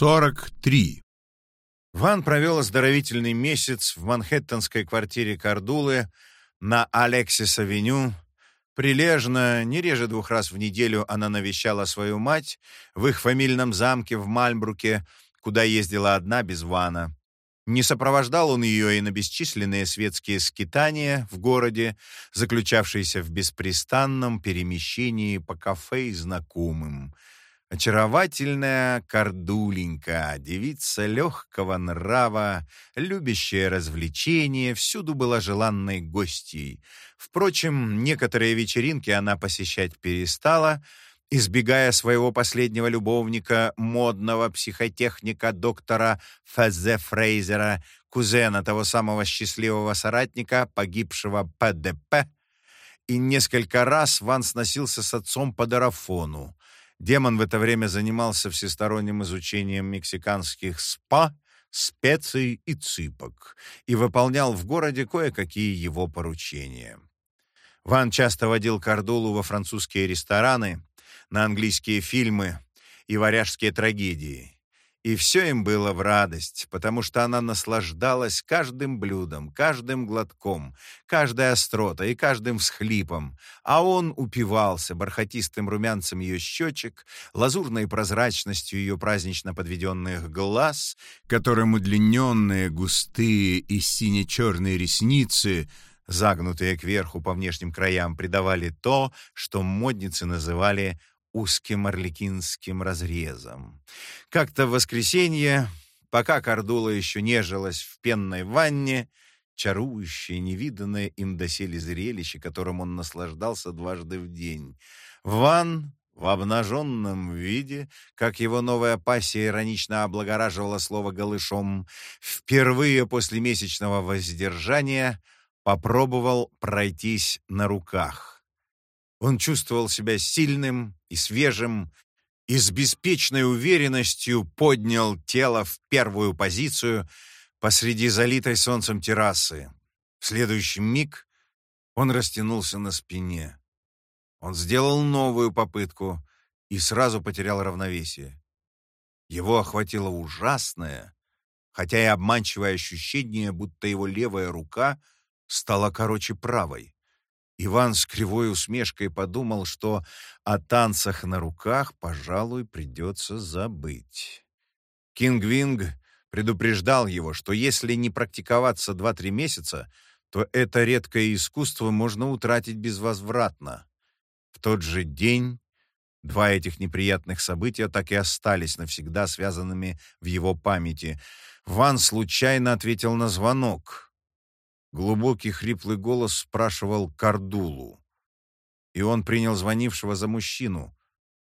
43. Ван провел оздоровительный месяц в манхэттенской квартире Кардулы на Алексис-авеню. Прилежно, не реже двух раз в неделю она навещала свою мать в их фамильном замке в Мальбруке, куда ездила одна без Вана. Не сопровождал он ее и на бесчисленные светские скитания в городе, заключавшиеся в беспрестанном перемещении по кафе и знакомым – Очаровательная Кордуленька, девица легкого нрава, любящая развлечения, всюду была желанной гостьей. Впрочем, некоторые вечеринки она посещать перестала, избегая своего последнего любовника, модного психотехника доктора Фезе Фрейзера, кузена того самого счастливого соратника, погибшего ПДП, и несколько раз Ван сносился с отцом по дарафону. Демон в это время занимался всесторонним изучением мексиканских спа, специй и цыпок и выполнял в городе кое-какие его поручения. Ван часто водил Кардулу во французские рестораны, на английские фильмы и варяжские трагедии. И все им было в радость, потому что она наслаждалась каждым блюдом, каждым глотком, каждой остротой и каждым всхлипом, а он упивался бархатистым румянцем ее щечек, лазурной прозрачностью ее празднично подведенных глаз, которым удлиненные, густые и сине-черные ресницы — загнутые кверху по внешним краям, придавали то, что модницы называли узким орликинским разрезом. Как-то в воскресенье, пока Кардула еще нежилась в пенной ванне, чарующее, невиданное им доселе зрелище, которым он наслаждался дважды в день. Ван в обнаженном виде, как его новая пассия иронично облагораживала слово голышом, впервые после месячного воздержания попробовал пройтись на руках. Он чувствовал себя сильным и свежим, и с беспечной уверенностью поднял тело в первую позицию посреди залитой солнцем террасы. В следующий миг он растянулся на спине. Он сделал новую попытку и сразу потерял равновесие. Его охватило ужасное, хотя и обманчивое ощущение, будто его левая рука стала короче правой. Иван с кривой усмешкой подумал, что о танцах на руках, пожалуй, придется забыть. Кингвинг предупреждал его, что если не практиковаться два-три месяца, то это редкое искусство можно утратить безвозвратно. В тот же день два этих неприятных события так и остались навсегда связанными в его памяти. Ван случайно ответил на звонок — Глубокий хриплый голос спрашивал Кардулу. И он принял звонившего за мужчину.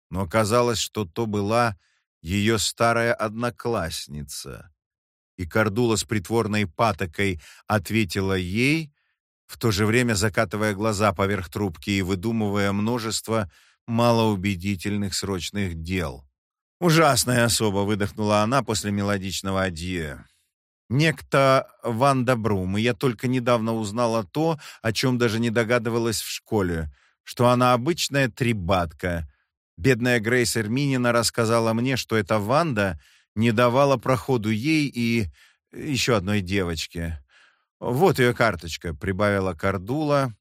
Но оказалось, что то была ее старая одноклассница. И Кардула с притворной патокой ответила ей, в то же время закатывая глаза поверх трубки и выдумывая множество малоубедительных срочных дел. «Ужасная особа!» — выдохнула она после мелодичного адье. Некто Ванда Брум, и я только недавно узнала то, о чем даже не догадывалась в школе, что она обычная трибатка. Бедная Грейс Эрминина рассказала мне, что эта Ванда не давала проходу ей и еще одной девочке. «Вот ее карточка», — прибавила Кардула,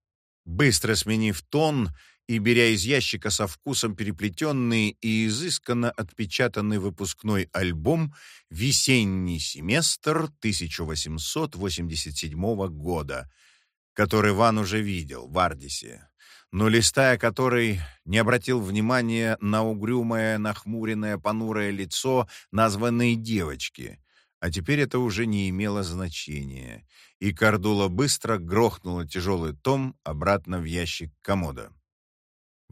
быстро сменив тон и беря из ящика со вкусом переплетенный и изысканно отпечатанный выпускной альбом «Весенний семестр 1887 года», который Ван уже видел в Ардисе, но листая который не обратил внимания на угрюмое, нахмуренное, понурое лицо названной девочки, а теперь это уже не имело значения, и Кардула быстро грохнула тяжелый том обратно в ящик комода.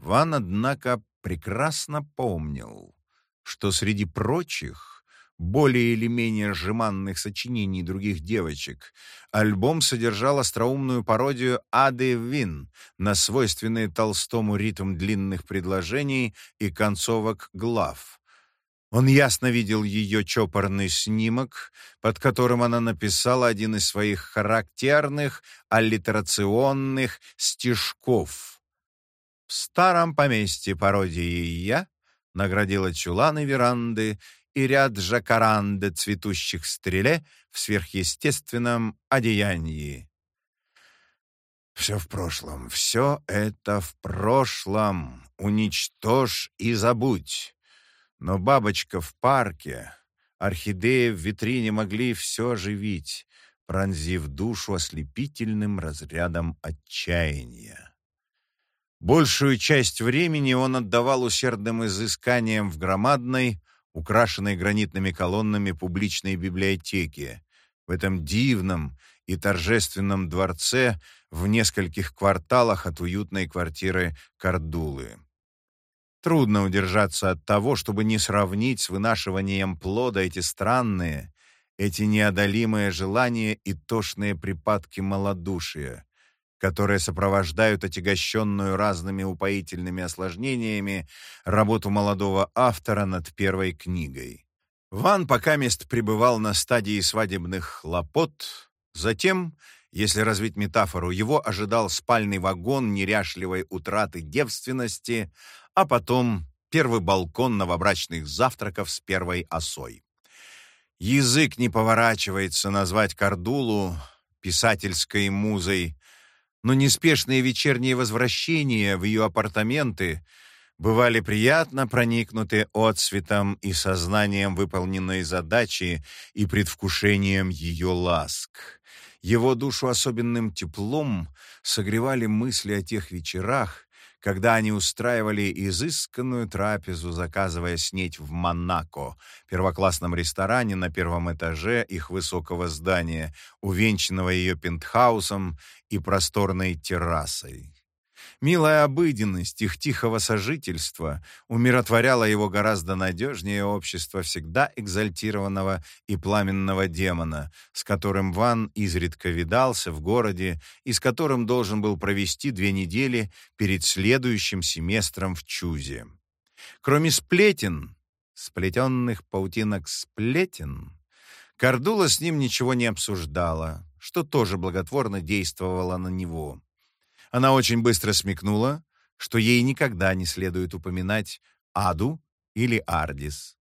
Ван, однако, прекрасно помнил, что среди прочих, более или менее жеманных сочинений других девочек, альбом содержал остроумную пародию Ады Вин на свойственный Толстому ритм длинных предложений и концовок глав. Он ясно видел ее чопорный снимок, под которым она написала один из своих характерных аллитерационных стишков — в старом поместье пародии я наградила чуланы веранды и ряд жакаранде, цветущих стреле в сверхъестественном одеянии. Все в прошлом, все это в прошлом. Уничтожь и забудь. Но бабочка в парке, орхидеи в витрине могли все оживить, пронзив душу ослепительным разрядом отчаяния. Большую часть времени он отдавал усердным изысканиям в громадной, украшенной гранитными колоннами публичной библиотеке, в этом дивном и торжественном дворце в нескольких кварталах от уютной квартиры Кардулы. Трудно удержаться от того, чтобы не сравнить с вынашиванием плода эти странные, эти неодолимые желания и тошные припадки малодушия, которые сопровождают отягощенную разными упоительными осложнениями работу молодого автора над первой книгой. Ван пока мест пребывал на стадии свадебных хлопот, затем, если развить метафору, его ожидал спальный вагон неряшливой утраты девственности, а потом первый балкон новобрачных завтраков с первой осой. Язык не поворачивается назвать Кардулу писательской музой, но неспешные вечерние возвращения в ее апартаменты бывали приятно проникнуты отцветом и сознанием выполненной задачи и предвкушением ее ласк. Его душу особенным теплом согревали мысли о тех вечерах, когда они устраивали изысканную трапезу, заказывая снеть в Монако, первоклассном ресторане на первом этаже их высокого здания, увенчанного ее пентхаусом и просторной террасой. Милая обыденность их тихого сожительства умиротворяла его гораздо надежнее общества всегда экзальтированного и пламенного демона, с которым Ван изредка видался в городе и с которым должен был провести две недели перед следующим семестром в Чузе. Кроме сплетен, сплетенных паутинок сплетен, Кардула с ним ничего не обсуждала, что тоже благотворно действовало на него. Она очень быстро смекнула, что ей никогда не следует упоминать Аду или Ардис.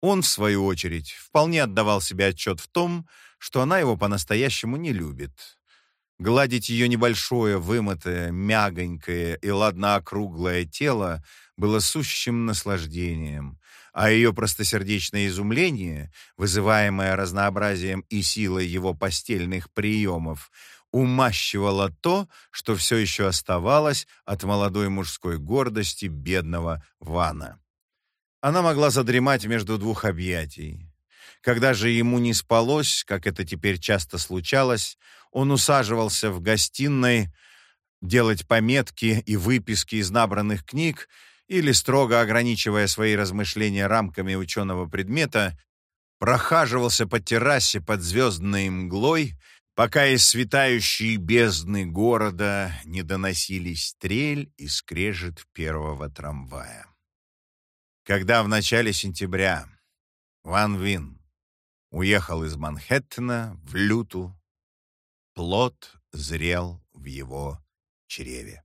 Он, в свою очередь, вполне отдавал себе отчет в том, что она его по-настоящему не любит. Гладить ее небольшое, вымытое, мягонькое и ладно-округлое тело было сущим наслаждением, а ее простосердечное изумление, вызываемое разнообразием и силой его постельных приемов, умащивало то, что все еще оставалось от молодой мужской гордости бедного Вана. Она могла задремать между двух объятий. Когда же ему не спалось, как это теперь часто случалось, он усаживался в гостиной делать пометки и выписки из набранных книг или, строго ограничивая свои размышления рамками ученого предмета, прохаживался по террасе под звездной мглой пока из светающей бездны города не доносились стрель и скрежет первого трамвая. Когда в начале сентября Ван Вин уехал из Манхэттена в Люту, плод зрел в его чреве.